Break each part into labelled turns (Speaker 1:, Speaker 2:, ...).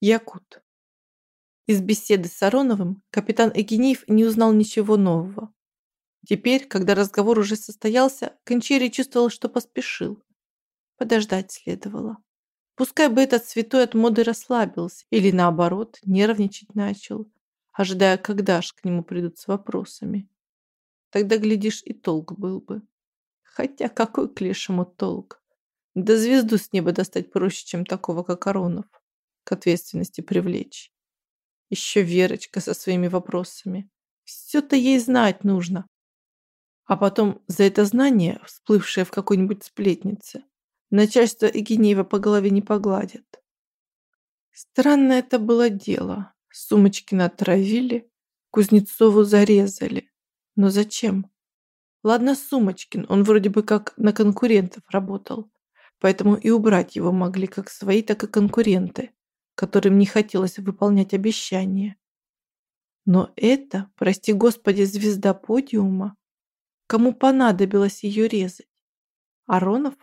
Speaker 1: Якут. Из беседы с Ароновым капитан Эгенеев не узнал ничего нового. Теперь, когда разговор уже состоялся, Кончери чувствовал, что поспешил. Подождать следовало. Пускай бы этот святой от моды расслабился или, наоборот, нервничать начал, ожидая, когда ж к нему придут с вопросами. Тогда, глядишь, и толк был бы. Хотя какой к лешему толк? Да звезду с неба достать проще, чем такого, как Аронов. К ответственности привлечь. Еще Верочка со своими вопросами. Все-то ей знать нужно. А потом за это знание, всплывшее в какой-нибудь сплетнице, начальство Игинеева по голове не погладит. Странное это было дело. Сумочкина отравили, Кузнецову зарезали. Но зачем? Ладно, Сумочкин, он вроде бы как на конкурентов работал. Поэтому и убрать его могли как свои, так и конкуренты которым не хотелось выполнять обещания. Но это, прости господи, звезда подиума. Кому понадобилось ее резать? Аронов?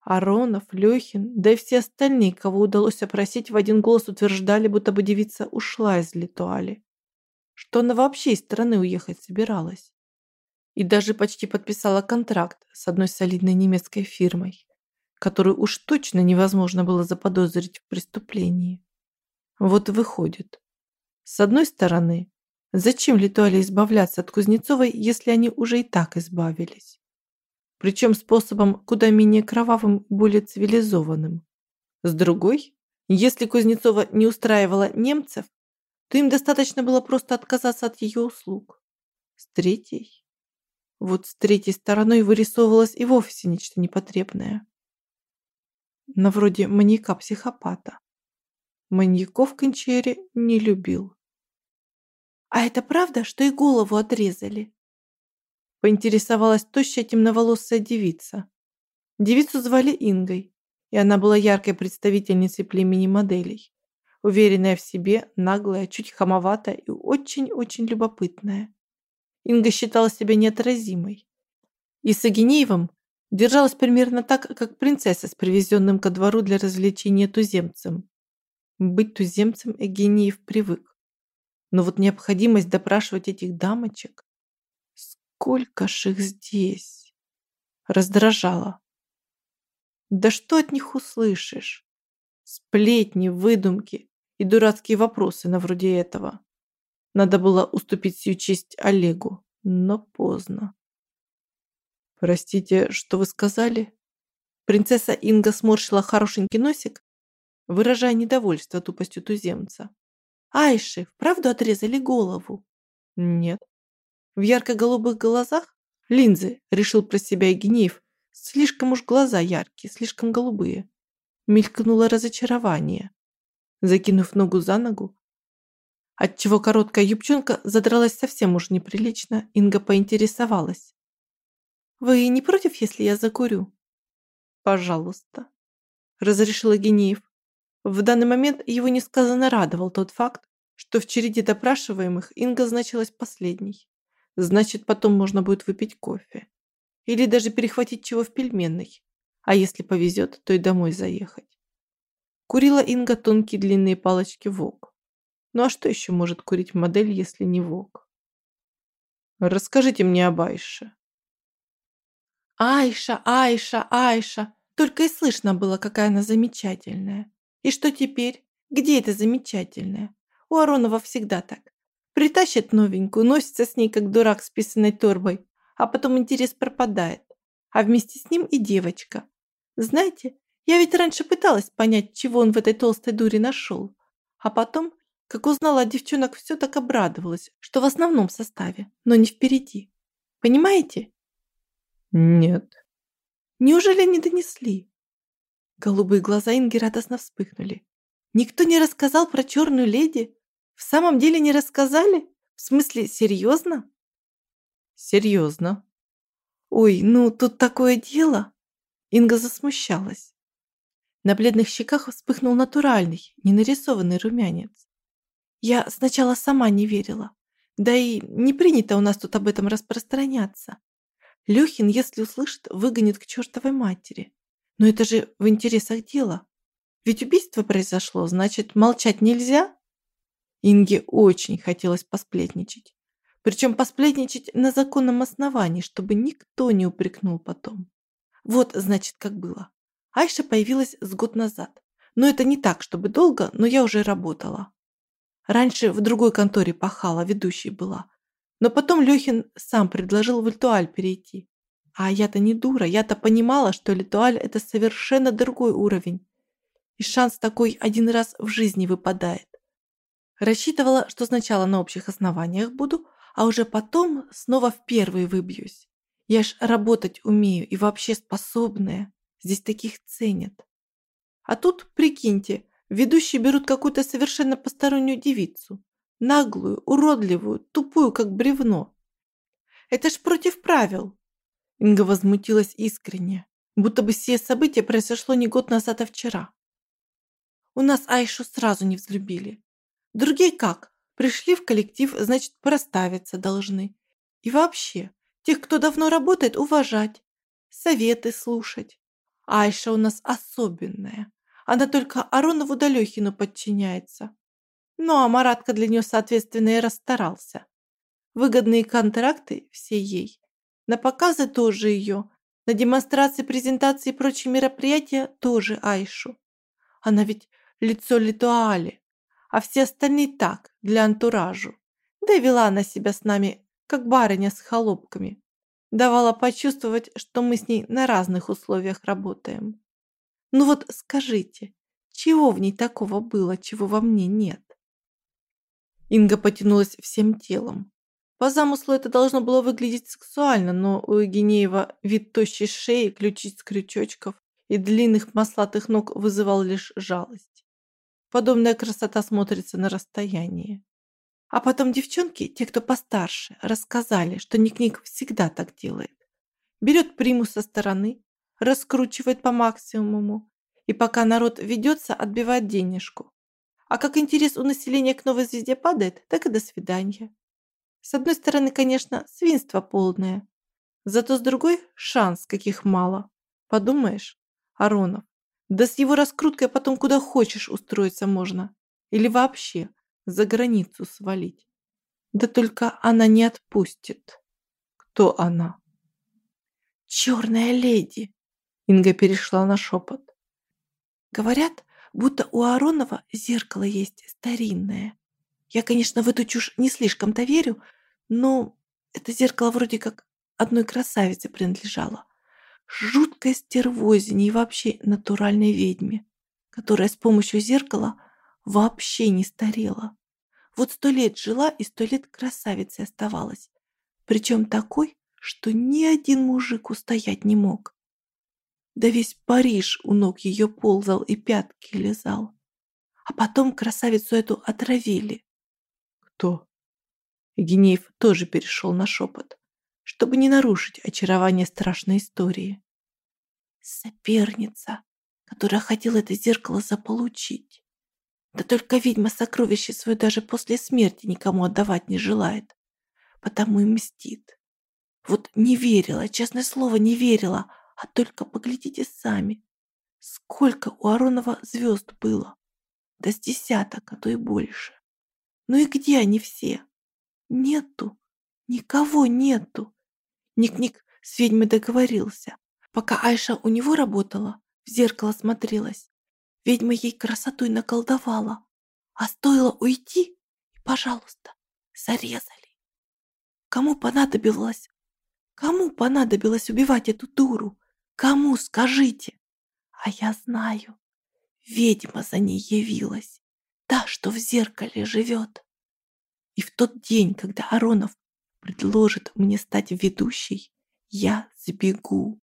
Speaker 1: Аронов, Лехин, да и все остальные, кого удалось опросить, в один голос утверждали, будто бы девица ушла из Литуали. Что она вообще из страны уехать собиралась. И даже почти подписала контракт с одной солидной немецкой фирмой которую уж точно невозможно было заподозрить в преступлении. Вот выходит. С одной стороны, зачем Литуале избавляться от Кузнецовой, если они уже и так избавились? Причем способом куда менее кровавым более цивилизованным. С другой, если Кузнецова не устраивала немцев, то им достаточно было просто отказаться от ее услуг. С третьей? Вот с третьей стороной вырисовывалось и вовсе нечто непотребное на вроде маньяка-психопата. Маньяков Кончери не любил. «А это правда, что и голову отрезали?» Поинтересовалась тощая темноволосая девица. Девицу звали Ингой, и она была яркой представительницей племени моделей. Уверенная в себе, наглая, чуть хамоватая и очень-очень любопытная. Инга считала себя неотразимой. И с Агинеевым Держалась примерно так, как принцесса с привезенным ко двору для развлечения туземцем. Быть туземцем Евгениев привык. Но вот необходимость допрашивать этих дамочек, сколько ж их здесь, раздражала. Да что от них услышишь? Сплетни, выдумки и дурацкие вопросы на вроде этого. Надо было уступить сию честь Олегу, но поздно. «Простите, что вы сказали?» Принцесса Инга сморщила хорошенький носик, выражая недовольство тупостью туземца. «Айши, вправду отрезали голову?» «Нет». В ярко-голубых глазах линзы, решил про себя Евгенеев, слишком уж глаза яркие, слишком голубые. Мелькнуло разочарование. Закинув ногу за ногу, отчего короткая юбчонка задралась совсем уж неприлично, Инга поинтересовалась. Вы не против, если я закурю? Пожалуйста, разрешил Генеев. В данный момент его несказанно радовал тот факт, что в череде допрашиваемых Инга значилась последней. Значит, потом можно будет выпить кофе. Или даже перехватить чего в пельменной. А если повезет, то и домой заехать. Курила Инга тонкие длинные палочки ВОК. Ну а что еще может курить модель, если не ВОК? Расскажите мне об Айше. Айша, Айша, Айша. Только и слышно было, какая она замечательная. И что теперь? Где это замечательная? У Аронова всегда так. Притащит новенькую, носится с ней, как дурак с писаной торбой, а потом интерес пропадает. А вместе с ним и девочка. Знаете, я ведь раньше пыталась понять, чего он в этой толстой дуре нашел. А потом, как узнала от девчонок, все так обрадовалась, что в основном составе, но не впереди. Понимаете? Нет. Неужели не донесли? Голубые глаза Инги радостно вспыхнули. Никто не рассказал про черную леди? В самом деле не рассказали? В смысле, серьезно? Серьезно. Ой, ну тут такое дело. Инга засмущалась. На бледных щеках вспыхнул натуральный, ненарисованный румянец. Я сначала сама не верила. Да и не принято у нас тут об этом распространяться. Лёхин, если услышит, выгонит к чертовой матери. Но это же в интересах дела. Ведь убийство произошло, значит, молчать нельзя? Инге очень хотелось посплетничать. Причем посплетничать на законном основании, чтобы никто не упрекнул потом. Вот, значит, как было. Айша появилась с год назад. Но это не так, чтобы долго, но я уже работала. Раньше в другой конторе пахала, ведущей была. Но потом Лёхин сам предложил в Литуаль перейти. А я-то не дура, я-то понимала, что Литуаль – это совершенно другой уровень. И шанс такой один раз в жизни выпадает. Рассчитывала, что сначала на общих основаниях буду, а уже потом снова в первый выбьюсь. Я ж работать умею и вообще способная. Здесь таких ценят. А тут, прикиньте, ведущие берут какую-то совершенно постороннюю девицу. Наглую, уродливую, тупую, как бревно. Это ж против правил. Инга возмутилась искренне, будто бы все события произошло не год назад, а вчера. У нас Айшу сразу не взлюбили. Другие как? Пришли в коллектив, значит, проставиться должны. И вообще, тех, кто давно работает, уважать, советы слушать. Айша у нас особенная. Она только Аронову да Лёхину подчиняется. Ну, а Маратка для нее, соответственно, и расстарался. Выгодные контракты все ей. На показы тоже ее. На демонстрации, презентации и прочие мероприятия тоже Айшу. Она ведь лицо Литуали, а все остальные так, для антуражу. Да и вела она себя с нами, как барыня с холопками. Давала почувствовать, что мы с ней на разных условиях работаем. Ну вот скажите, чего в ней такого было, чего во мне нет? Инга потянулась всем телом. По замыслу это должно было выглядеть сексуально, но у Евгенеева вид тощей шеи, ключиц крючочков и длинных маслатых ног вызывал лишь жалость. Подобная красота смотрится на расстоянии. А потом девчонки, те, кто постарше, рассказали, что Ник-Ник всегда так делает. Берет приму со стороны, раскручивает по максимуму, и пока народ ведется, отбивает денежку. А как интерес у населения к новой звезде падает, так и до свидания. С одной стороны, конечно, свинство полное. Зато с другой – шанс, каких мало. Подумаешь, Аронов. Да с его раскруткой потом куда хочешь устроиться можно. Или вообще за границу свалить. Да только она не отпустит. Кто она? Черная леди. Инга перешла на шепот. Говорят, будто у Аронова зеркало есть старинное. Я, конечно, в эту чушь не слишком-то верю, но это зеркало вроде как одной красавице принадлежало. Жуткой стервозине и вообще натуральной ведьме, которая с помощью зеркала вообще не старела. Вот сто лет жила и сто лет красавицей оставалась. Причем такой, что ни один мужик устоять не мог. Да весь Париж у ног ее ползал и пятки лизал. А потом красавицу эту отравили. Кто? Генеев тоже перешел на шепот, чтобы не нарушить очарование страшной истории. Соперница, которая хотела это зеркало заполучить. Да только ведьма сокровище свое даже после смерти никому отдавать не желает, потому и мстит. Вот не верила, честное слово, не верила, а только поглядите сами. Сколько у Аронова звезд было? Да с десяток, а то и больше. Ну и где они все? Нету. Никого нету. Ник-Ник с ведьмой договорился. Пока Айша у него работала, в зеркало смотрелась. Ведьма ей красотой наколдовала. А стоило уйти, и, пожалуйста, зарезали. Кому понадобилось? Кому понадобилось убивать эту дуру? Кому, скажите? А я знаю. Ведьма за ней явилась. Та, что в зеркале живет. И в тот день, когда Аронов предложит мне стать ведущей, я сбегу.